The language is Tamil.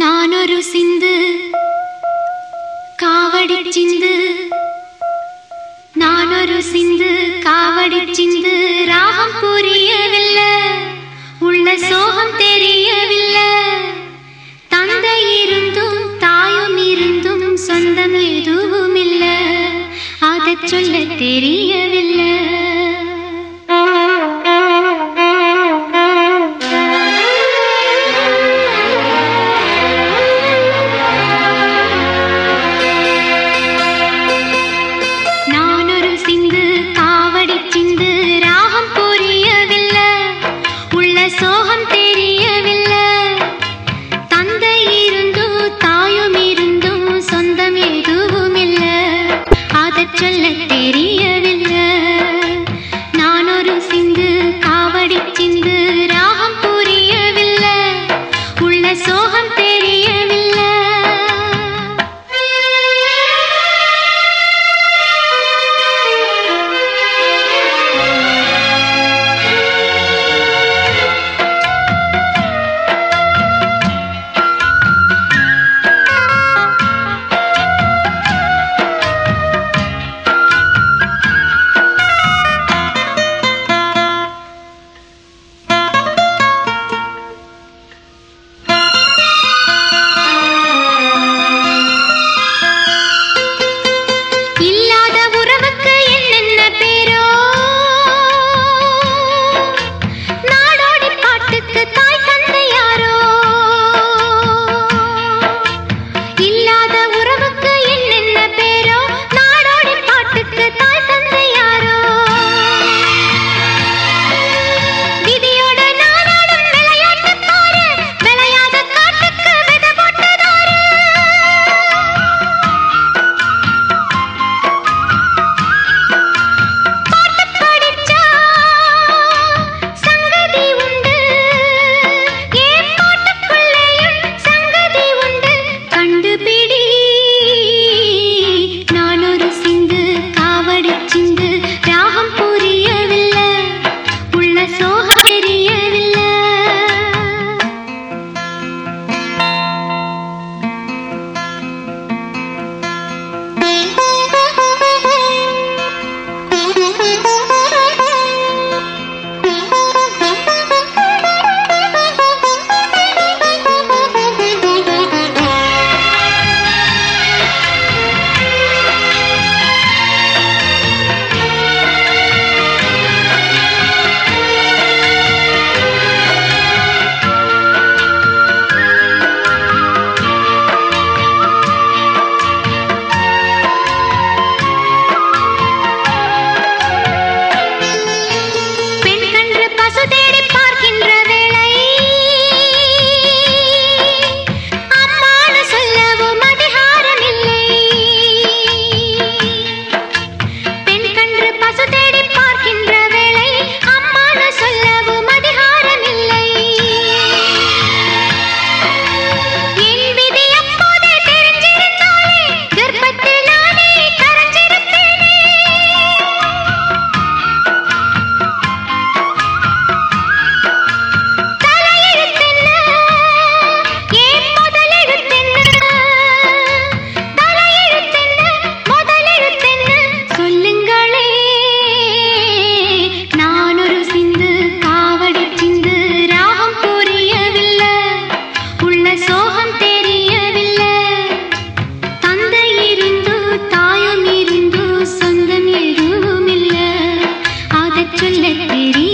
நானொரு சிந்து காவடி சிந்து. நானொரு சிந்து காவடி சிந்து. ராகம் புரியவில்லை உள்ள சோகம் தெரியவில்லை. தந்தை இருந்தும் தாயும் இருந்தும் சொந்தம் எதுவும் இல்லை அதை சொல்ல தெரிய चल तेरी சொகுசு தேடி तेरी